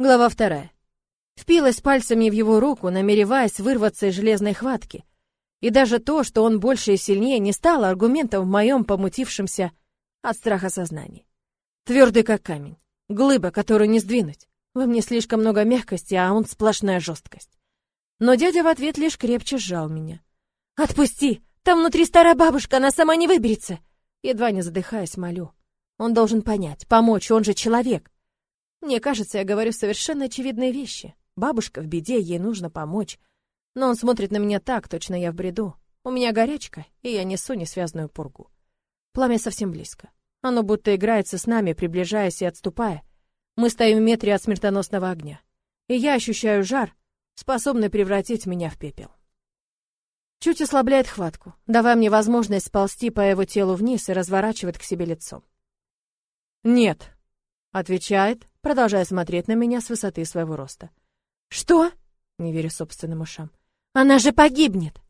Глава вторая. Впилась пальцами в его руку, намереваясь вырваться из железной хватки. И даже то, что он больше и сильнее, не стало аргументом в моем помутившемся от страха сознании. Твердый как камень, глыба, которую не сдвинуть. Во мне слишком много мягкости, а он сплошная жесткость. Но дядя в ответ лишь крепче сжал меня. «Отпусти! Там внутри старая бабушка, она сама не выберется!» Едва не задыхаясь, молю. Он должен понять, помочь, он же человек. Мне кажется, я говорю совершенно очевидные вещи. Бабушка в беде, ей нужно помочь. Но он смотрит на меня так, точно я в бреду. У меня горячка, и я несу несвязную пургу. Пламя совсем близко. Оно будто играется с нами, приближаясь и отступая. Мы стоим в метре от смертоносного огня. И я ощущаю жар, способный превратить меня в пепел. Чуть ослабляет хватку, давая мне возможность сползти по его телу вниз и разворачивать к себе лицом. «Нет», — отвечает, продолжая смотреть на меня с высоты своего роста. «Что?» — не верю собственным ушам. «Она же погибнет!»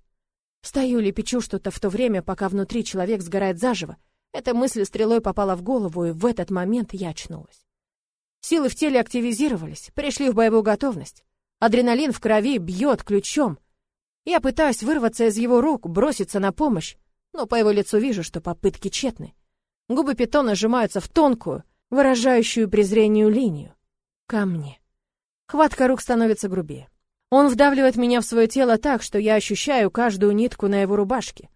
Стою лепечу что-то в то время, пока внутри человек сгорает заживо. Эта мысль стрелой попала в голову, и в этот момент я очнулась. Силы в теле активизировались, пришли в боевую готовность. Адреналин в крови бьет ключом. Я пытаюсь вырваться из его рук, броситься на помощь, но по его лицу вижу, что попытки тщетны. Губы питона сжимаются в тонкую, выражающую презрению линию. Ко мне. Хватка рук становится грубее. Он вдавливает меня в свое тело так, что я ощущаю каждую нитку на его рубашке.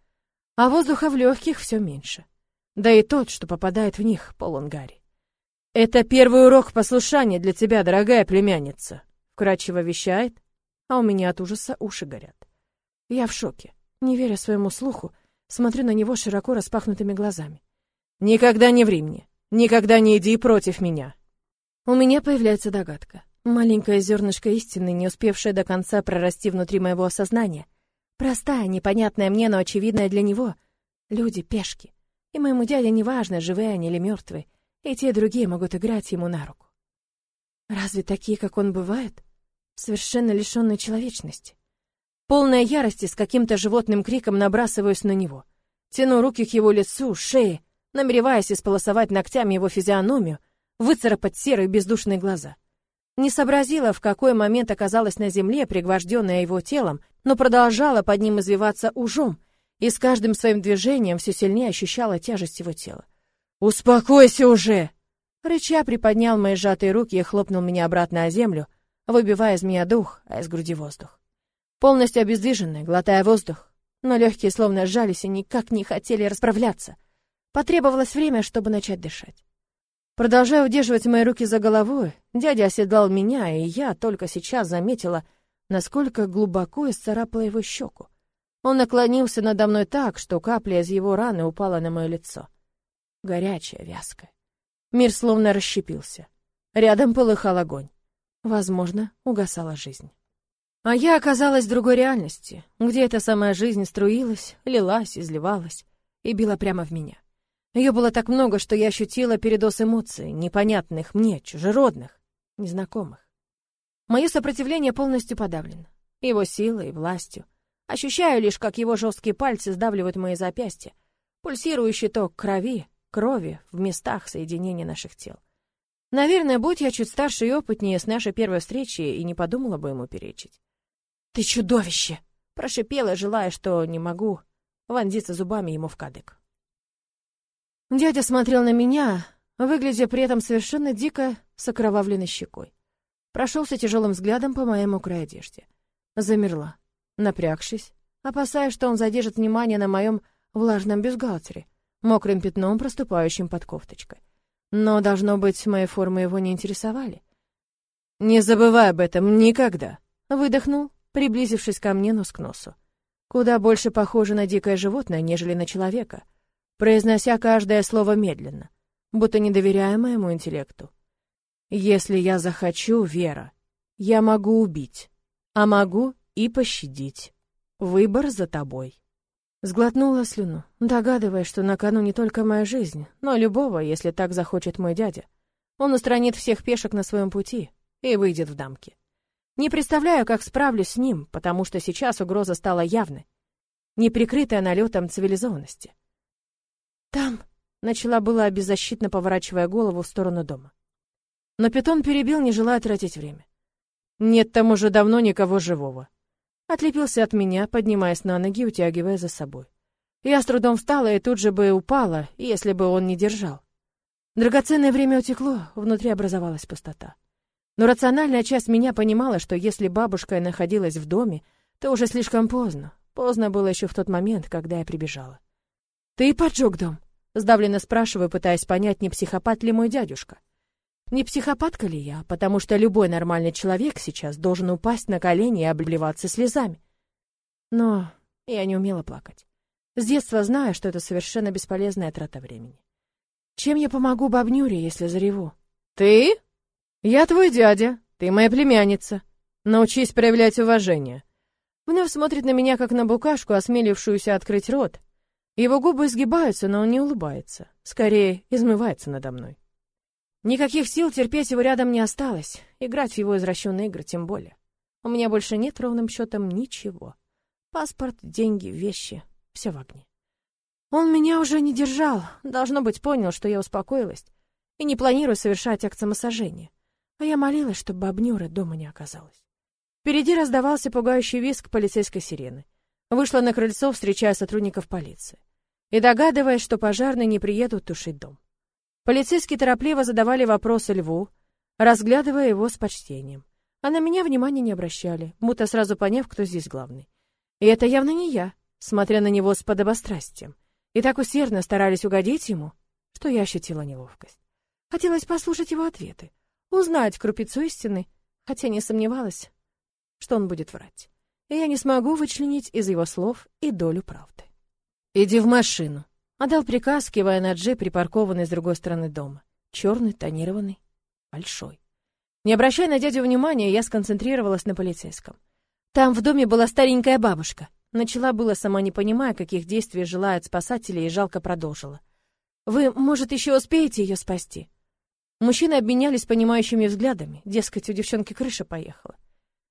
А воздуха в легких все меньше. Да и тот, что попадает в них, полон гари. «Это первый урок послушания для тебя, дорогая племянница», вкрадчиво вещает, а у меня от ужаса уши горят. Я в шоке, не веря своему слуху, смотрю на него широко распахнутыми глазами. «Никогда не ври мне, никогда не иди против меня». У меня появляется догадка. Маленькое зернышко истины, не успевшее до конца прорасти внутри моего сознания. Простая, непонятная мне, но очевидная для него. Люди — пешки. И моему дяде не важно, живые они или мертвые и те другие могут играть ему на руку. Разве такие, как он, бывают? Совершенно лишенные человечности. Полная ярости с каким-то животным криком набрасываюсь на него. Тяну руки к его лицу, шее, намереваясь исполосовать ногтями его физиономию, выцарапать серые бездушные глаза. Не сообразила, в какой момент оказалась на земле, пригвожденная его телом, но продолжала под ним извиваться ужом, и с каждым своим движением все сильнее ощущала тяжесть его тела. «Успокойся уже!» Рыча приподнял мои сжатые руки и хлопнул меня обратно о землю, выбивая из меня дух, а из груди воздух. Полностью обездвиженный, глотая воздух, но легкие словно сжались и никак не хотели расправляться. Потребовалось время, чтобы начать дышать. Продолжая удерживать мои руки за головой, дядя оседлал меня, и я только сейчас заметила, насколько глубоко исцарапала его щеку. Он наклонился надо мной так, что капля из его раны упала на мое лицо горячая, вязкая. Мир словно расщепился. Рядом полыхал огонь. Возможно, угасала жизнь. А я оказалась в другой реальности, где эта самая жизнь струилась, лилась, изливалась и била прямо в меня. Ее было так много, что я ощутила передоз эмоций, непонятных мне, чужеродных, незнакомых. Мое сопротивление полностью подавлено. Его силой и властью. Ощущаю лишь, как его жесткие пальцы сдавливают мои запястья. Пульсирующий ток крови, крови в местах соединения наших тел. Наверное, будь я чуть старше и опытнее с нашей первой встречи, и не подумала бы ему перечить. «Ты чудовище!» — прошипела, желая, что не могу вонзиться зубами ему в кадык. Дядя смотрел на меня, выглядя при этом совершенно дико с окровавленной щекой. Прошелся тяжелым взглядом по моей мокрой одежде. Замерла, напрягшись, опасаясь, что он задержит внимание на моем влажном бюстгальтере, мокрым пятном, проступающим под кофточкой. Но, должно быть, мои формы его не интересовали. «Не забывай об этом никогда!» — выдохнул, приблизившись ко мне нос к носу. Куда больше похоже на дикое животное, нежели на человека, произнося каждое слово медленно, будто не доверяя моему интеллекту. «Если я захочу, Вера, я могу убить, а могу и пощадить. Выбор за тобой». Сглотнула слюну, догадываясь, что на кону не только моя жизнь, но любого, если так захочет мой дядя. Он устранит всех пешек на своем пути и выйдет в дамки. Не представляю, как справлюсь с ним, потому что сейчас угроза стала явной, не прикрытая налетом цивилизованности. «Там», — начала была беззащитно поворачивая голову в сторону дома. Но питон перебил, не желая тратить время. Нет там уже давно никого живого. Отлепился от меня, поднимаясь на ноги, утягивая за собой. Я с трудом встала и тут же бы упала, если бы он не держал. Драгоценное время утекло, внутри образовалась пустота. Но рациональная часть меня понимала, что если бабушка находилась в доме, то уже слишком поздно. Поздно было еще в тот момент, когда я прибежала. «Ты поджег дом?» — сдавленно спрашиваю, пытаясь понять, не психопат ли мой дядюшка. Не психопатка ли я, потому что любой нормальный человек сейчас должен упасть на колени и обливаться слезами. Но я не умела плакать. С детства знаю, что это совершенно бесполезная трата времени. Чем я помогу бабнюре, если зареву? Ты? Я твой дядя, ты моя племянница. Научись проявлять уважение. Вновь смотрит на меня, как на букашку, осмелившуюся открыть рот. Его губы изгибаются, но он не улыбается. Скорее, измывается надо мной. Никаких сил терпеть его рядом не осталось. Играть в его извращенные игры тем более. У меня больше нет ровным счетом ничего. Паспорт, деньги, вещи — все в огне. Он меня уже не держал. Должно быть, понял, что я успокоилась и не планирую совершать акт самосожжения. А я молилась, чтобы бабнёры дома не оказалось. Впереди раздавался пугающий визг полицейской сирены. Вышла на крыльцо, встречая сотрудников полиции. И догадываясь, что пожарные не приедут тушить дом. Полицейские торопливо задавали вопросы Льву, разглядывая его с почтением. А на меня внимания не обращали, будто сразу поняв, кто здесь главный. И это явно не я, смотря на него с подобострастием. И так усердно старались угодить ему, что я ощутила неловкость. Хотелось послушать его ответы, узнать крупицу истины, хотя не сомневалась, что он будет врать. И я не смогу вычленить из его слов и долю правды. «Иди в машину», Отдал приказ, кивая на джип, припаркованный с другой стороны дома. Черный, тонированный, большой. Не обращая на дядю внимания, я сконцентрировалась на полицейском. Там в доме была старенькая бабушка. Начала было, сама не понимая, каких действий желают спасатели, и жалко продолжила. «Вы, может, еще успеете ее спасти?» Мужчины обменялись понимающими взглядами. Дескать, у девчонки крыша поехала.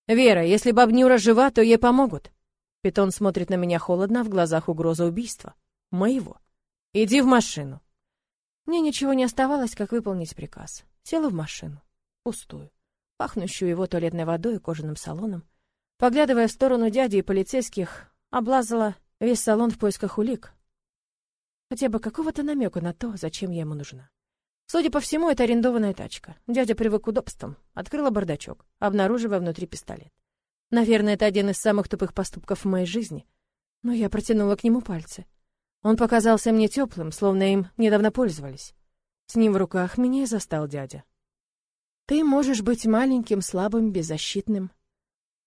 «Вера, если бабнюра жива, то ей помогут». Питон смотрит на меня холодно, в глазах угроза убийства. Моего. Иди в машину. Мне ничего не оставалось, как выполнить приказ. Села в машину, пустую, пахнущую его туалетной водой и кожаным салоном. Поглядывая в сторону дяди и полицейских, облазала весь салон в поисках улик. Хотя бы какого-то намека на то, зачем я ему нужна. Судя по всему, это арендованная тачка. Дядя привык к удобствам. Открыла бардачок, обнаруживая внутри пистолет. Наверное, это один из самых тупых поступков в моей жизни. Но я протянула к нему пальцы. Он показался мне теплым, словно им недавно пользовались. С ним в руках меня и застал дядя. Ты можешь быть маленьким, слабым, беззащитным,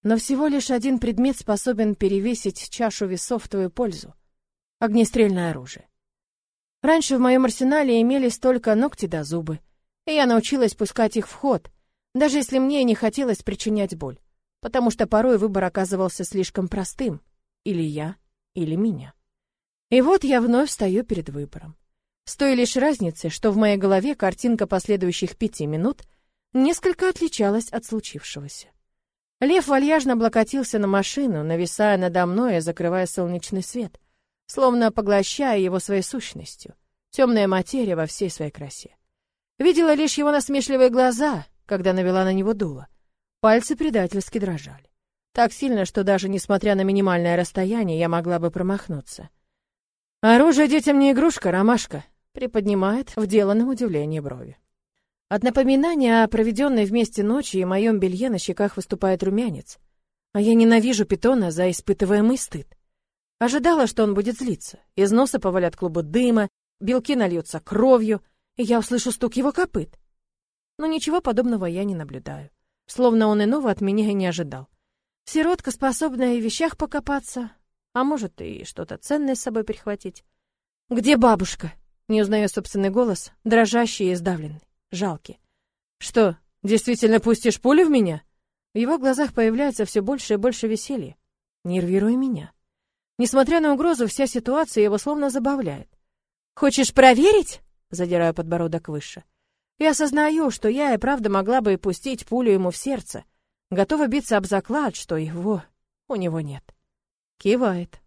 но всего лишь один предмет способен перевесить чашу весов в твою пользу — огнестрельное оружие. Раньше в моем арсенале имелись только ногти да зубы, и я научилась пускать их в ход, даже если мне не хотелось причинять боль, потому что порой выбор оказывался слишком простым — или я, или меня. И вот я вновь стою перед выбором. С той лишь разницей, что в моей голове картинка последующих пяти минут несколько отличалась от случившегося. Лев вальяжно облокотился на машину, нависая надо мной и закрывая солнечный свет, словно поглощая его своей сущностью, темная материя во всей своей красе. Видела лишь его насмешливые глаза, когда навела на него дуло. Пальцы предательски дрожали. Так сильно, что даже несмотря на минимальное расстояние, я могла бы промахнуться. Оружие детям не игрушка, ромашка, приподнимает в деланном удивлении брови. От напоминания о проведенной вместе ночи и моем белье на щеках выступает румянец. А я ненавижу питона за испытываемый стыд. Ожидала, что он будет злиться. Из носа повалят клубы дыма, белки нальются кровью, и я услышу стук его копыт. Но ничего подобного я не наблюдаю. Словно он иного от меня и не ожидал. Сиротка, способная в вещах покопаться, а может, и что-то ценное с собой прихватить. «Где бабушка?» Не узнаю собственный голос, дрожащий и сдавленный, жалкий. «Что, действительно пустишь пулю в меня?» В его глазах появляется все больше и больше веселья. Нервируя меня. Несмотря на угрозу, вся ситуация его словно забавляет. «Хочешь проверить?» Задираю подбородок выше. Я осознаю, что я и правда могла бы и пустить пулю ему в сердце. Готова биться об заклад, что его у него нет. Кивает.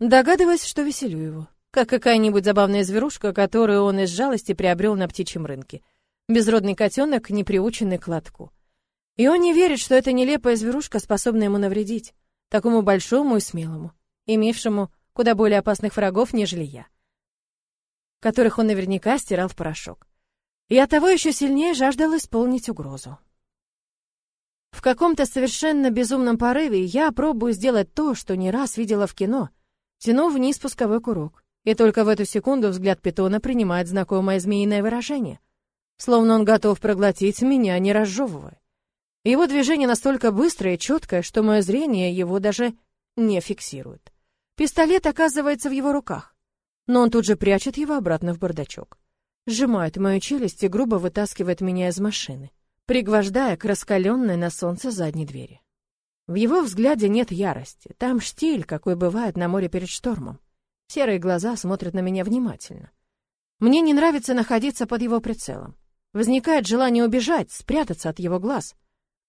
Догадываясь, что веселю его. Как какая-нибудь забавная зверушка, которую он из жалости приобрел на птичьем рынке. Безродный котенок, не приученный к лотку. И он не верит, что эта нелепая зверушка способна ему навредить, такому большому и смелому, имевшему куда более опасных врагов, нежели я, которых он наверняка стирал в порошок. И оттого еще сильнее жаждал исполнить угрозу. В каком-то совершенно безумном порыве я пробую сделать то, что не раз видела в кино. Тяну вниз спусковой курок. И только в эту секунду взгляд питона принимает знакомое змеиное выражение. Словно он готов проглотить меня, не разжевывая. Его движение настолько быстрое и четкое, что мое зрение его даже не фиксирует. Пистолет оказывается в его руках, но он тут же прячет его обратно в бардачок. Сжимает мою челюсть и грубо вытаскивает меня из машины пригвождая к раскаленной на солнце задней двери. В его взгляде нет ярости, там штиль, какой бывает на море перед штормом. Серые глаза смотрят на меня внимательно. Мне не нравится находиться под его прицелом. Возникает желание убежать, спрятаться от его глаз,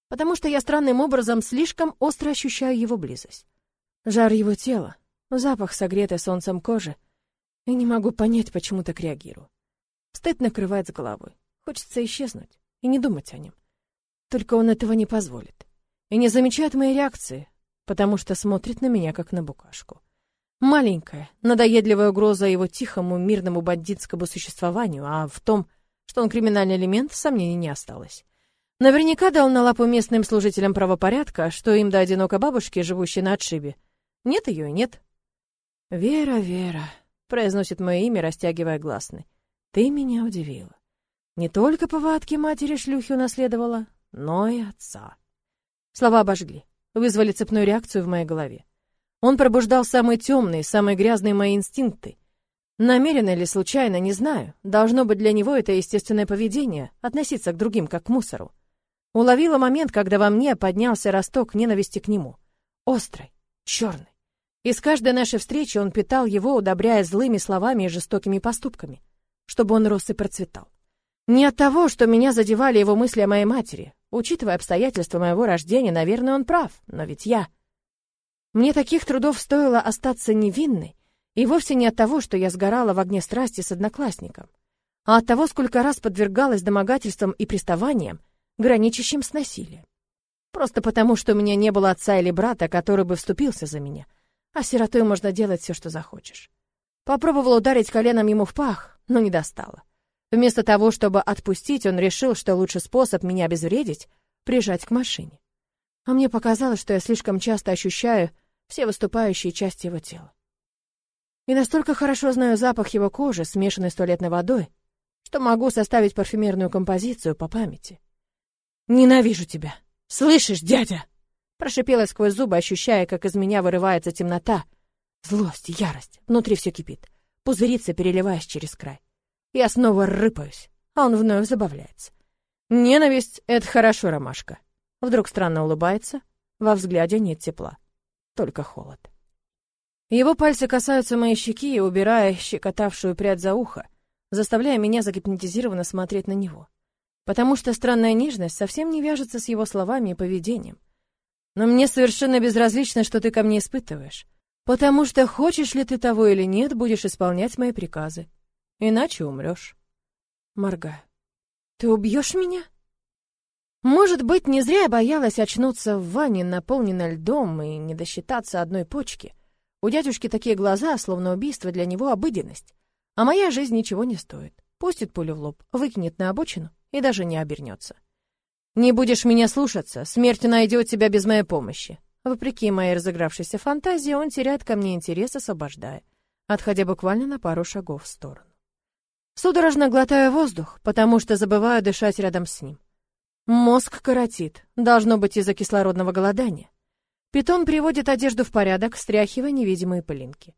потому что я странным образом слишком остро ощущаю его близость. Жар его тела, запах согретой солнцем кожи, и не могу понять, почему так реагирую. Стыд накрывает с головой. Хочется исчезнуть и не думать о нем. Только он этого не позволит. И не замечает моей реакции, потому что смотрит на меня, как на букашку. Маленькая, надоедливая угроза его тихому, мирному бандитскому существованию, а в том, что он криминальный элемент, сомнений не осталось. Наверняка дал на лапу местным служителям правопорядка, что им до одинокой бабушки, живущей на отшибе. Нет ее и нет. «Вера, Вера», — произносит мое имя, растягивая гласный, — «ты меня удивила. Не только повадки матери-шлюхи унаследовала, но и отца. Слова обожгли, вызвали цепную реакцию в моей голове. Он пробуждал самые темные, самые грязные мои инстинкты. Намеренно или случайно, не знаю. Должно быть, для него это естественное поведение — относиться к другим как к мусору. Уловила момент, когда во мне поднялся росток ненависти к нему. Острый, черный. И с каждой нашей встречи он питал его, удобряя злыми словами и жестокими поступками, чтобы он рос и процветал. Не от того, что меня задевали его мысли о моей матери. Учитывая обстоятельства моего рождения, наверное, он прав, но ведь я... Мне таких трудов стоило остаться невинной, и вовсе не от того, что я сгорала в огне страсти с одноклассником, а от того, сколько раз подвергалась домогательствам и приставаниям, граничащим с насилием. Просто потому, что у меня не было отца или брата, который бы вступился за меня, а сиротой можно делать все, что захочешь. Попробовала ударить коленом ему в пах, но не достала. Вместо того, чтобы отпустить, он решил, что лучший способ меня обезвредить — прижать к машине. А мне показалось, что я слишком часто ощущаю все выступающие части его тела. И настолько хорошо знаю запах его кожи, смешанный с туалетной водой, что могу составить парфюмерную композицию по памяти. «Ненавижу тебя! Слышишь, дядя?» Прошипела сквозь зубы, ощущая, как из меня вырывается темнота. Злость, ярость, внутри все кипит, пузырится, переливаясь через край. Я снова рыпаюсь, а он вновь забавляется. Ненависть — это хорошо, ромашка. Вдруг странно улыбается, во взгляде нет тепла, только холод. Его пальцы касаются моей щеки, убирая щекотавшую прядь за ухо, заставляя меня загипнотизированно смотреть на него. Потому что странная нежность совсем не вяжется с его словами и поведением. Но мне совершенно безразлично, что ты ко мне испытываешь. Потому что хочешь ли ты того или нет, будешь исполнять мои приказы иначе умрешь. Моргаю. Ты убьешь меня? Может быть, не зря я боялась очнуться в ванне, наполненной льдом, и не досчитаться одной почки. У дядюшки такие глаза, словно убийство для него обыденность. А моя жизнь ничего не стоит. Пустит пулю в лоб, выкинет на обочину и даже не обернется. Не будешь меня слушаться, смерть найдет тебя без моей помощи. Вопреки моей разыгравшейся фантазии, он теряет ко мне интерес, освобождая, отходя буквально на пару шагов в сторону. Судорожно глотаю воздух, потому что забываю дышать рядом с ним. Мозг коротит, должно быть из-за кислородного голодания. Питон приводит одежду в порядок, стряхивая невидимые пылинки.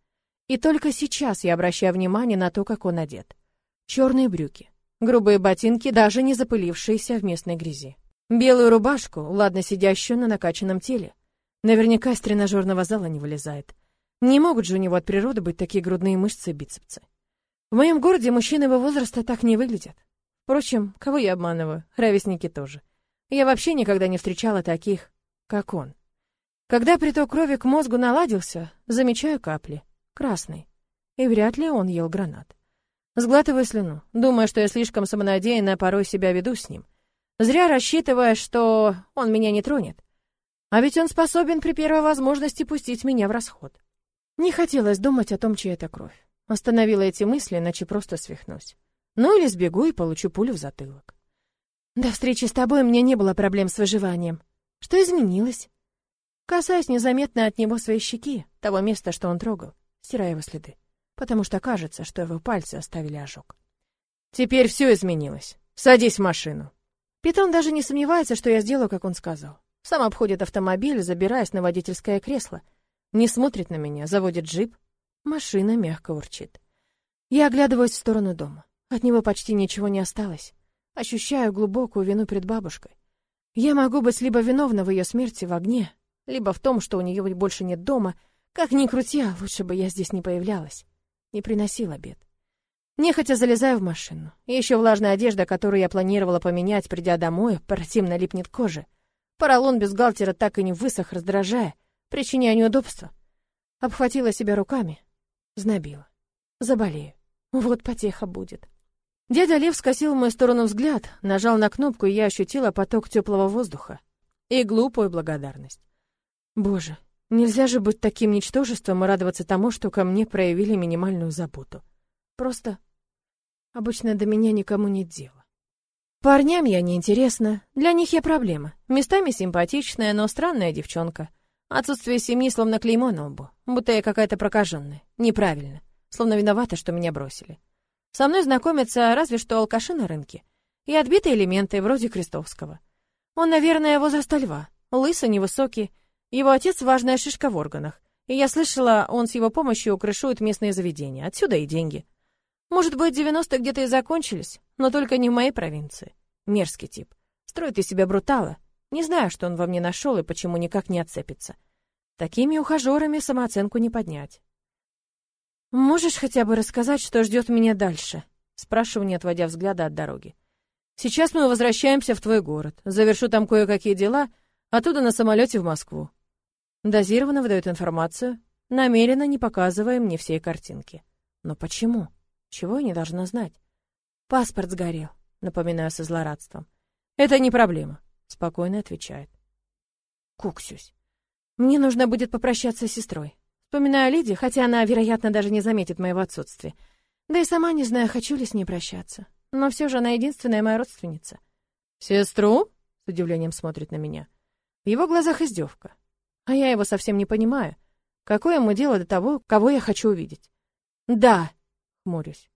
И только сейчас я обращаю внимание на то, как он одет. Черные брюки, грубые ботинки, даже не запылившиеся в местной грязи. Белую рубашку, ладно сидящую на накачанном теле. Наверняка из тренажерного зала не вылезает. Не могут же у него от природы быть такие грудные мышцы и бицепсы. В моем городе мужчины его возраста так не выглядят. Впрочем, кого я обманываю? Ровесники тоже. Я вообще никогда не встречала таких, как он. Когда приток крови к мозгу наладился, замечаю капли. Красный. И вряд ли он ел гранат. Сглатываю слюну, думая, что я слишком самонадеянно порой себя веду с ним. Зря рассчитывая, что он меня не тронет. А ведь он способен при первой возможности пустить меня в расход. Не хотелось думать о том, чья это кровь. Остановила эти мысли, иначе просто свихнусь. Ну или сбегу и получу пулю в затылок. До встречи с тобой мне не было проблем с выживанием. Что изменилось? Касаясь незаметно от него своей щеки, того места, что он трогал, стирая его следы, потому что кажется, что его пальцы оставили ожог. Теперь все изменилось. Садись в машину. Питон даже не сомневается, что я сделаю, как он сказал. Сам обходит автомобиль, забираясь на водительское кресло. Не смотрит на меня, заводит джип. Машина мягко урчит. Я оглядываюсь в сторону дома. От него почти ничего не осталось. Ощущаю глубокую вину перед бабушкой. Я могу быть либо виновна в ее смерти в огне, либо в том, что у нее больше нет дома. Как ни крути, а лучше бы я здесь не появлялась. Не приносила бед. Нехотя залезаю в машину. Еще влажная одежда, которую я планировала поменять, придя домой, противно липнет к коже. Поролон бюстгальтера так и не высох, раздражая, причиняя неудобства. Обхватила себя руками, знобила. Заболею. Вот потеха будет. Дядя Лев скосил в мою сторону взгляд, нажал на кнопку, и я ощутила поток теплого воздуха и глупую благодарность. Боже, нельзя же быть таким ничтожеством и радоваться тому, что ко мне проявили минимальную заботу. Просто обычно до меня никому нет дела. Парням я неинтересна, для них я проблема. Местами симпатичная, но странная девчонка. Отсутствие семьи словно клеймо на лбу, будто я какая-то прокаженная. Неправильно. Словно виновата, что меня бросили. Со мной знакомятся разве что алкаши на рынке. И отбитые элементы, вроде Крестовского. Он, наверное, возраста льва. Лысый, невысокий. Его отец — важная шишка в органах. И я слышала, он с его помощью крышует местные заведения. Отсюда и деньги. Может быть, 90-е где-то и закончились, но только не в моей провинции. Мерзкий тип. Строит из себя брутала. Не знаю, что он во мне нашел и почему никак не отцепится. Такими ухажерами самооценку не поднять. «Можешь хотя бы рассказать, что ждет меня дальше?» Спрашиваю, не отводя взгляда от дороги. «Сейчас мы возвращаемся в твой город. Завершу там кое-какие дела, оттуда на самолете в Москву». Дозированно выдает информацию, намеренно не показывая мне всей картинки. Но почему? Чего я не должна знать? Паспорт сгорел, напоминаю со злорадством. Это не проблема, спокойно отвечает. Куксюсь. Мне нужно будет попрощаться с сестрой. Вспоминаю о Лиде, хотя она, вероятно, даже не заметит моего отсутствия. Да и сама не знаю, хочу ли с ней прощаться. Но все же она единственная моя родственница. «Сестру?» — с удивлением смотрит на меня. В его глазах издевка. А я его совсем не понимаю. Какое ему дело до того, кого я хочу увидеть? «Да», хмурюсь.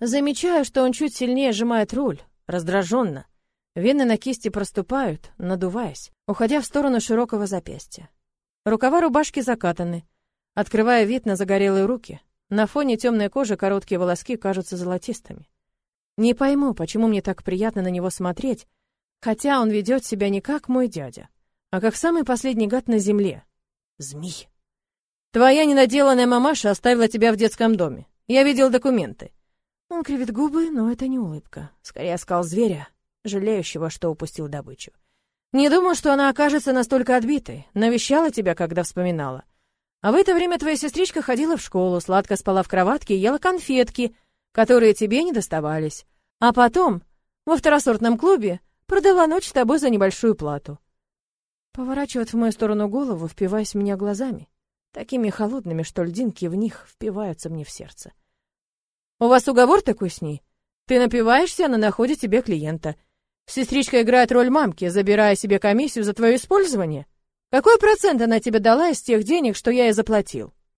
Замечаю, что он чуть сильнее сжимает руль, раздраженно. Вены на кисти проступают, надуваясь, уходя в сторону широкого запястья. Рукава рубашки закатаны, открывая вид на загорелые руки. На фоне темной кожи короткие волоски кажутся золотистыми. Не пойму, почему мне так приятно на него смотреть, хотя он ведет себя не как мой дядя, а как самый последний гад на земле. Змей. Твоя ненаделанная мамаша оставила тебя в детском доме. Я видел документы. Он кривит губы, но это не улыбка. Скорее скал зверя, жалеющего, что упустил добычу. Не думал, что она окажется настолько отбитой. Навещала тебя, когда вспоминала. А в это время твоя сестричка ходила в школу, сладко спала в кроватке и ела конфетки, которые тебе не доставались. А потом, во второсортном клубе, продала ночь с тобой за небольшую плату. Поворачивает в мою сторону голову, впиваясь в меня глазами. Такими холодными, что льдинки в них впиваются мне в сердце. У вас уговор такой с ней? Ты напиваешься, она находит тебе клиента. Сестричка играет роль мамки, забирая себе комиссию за твое использование. Какой процент она тебе дала из тех денег, что я ей заплатил?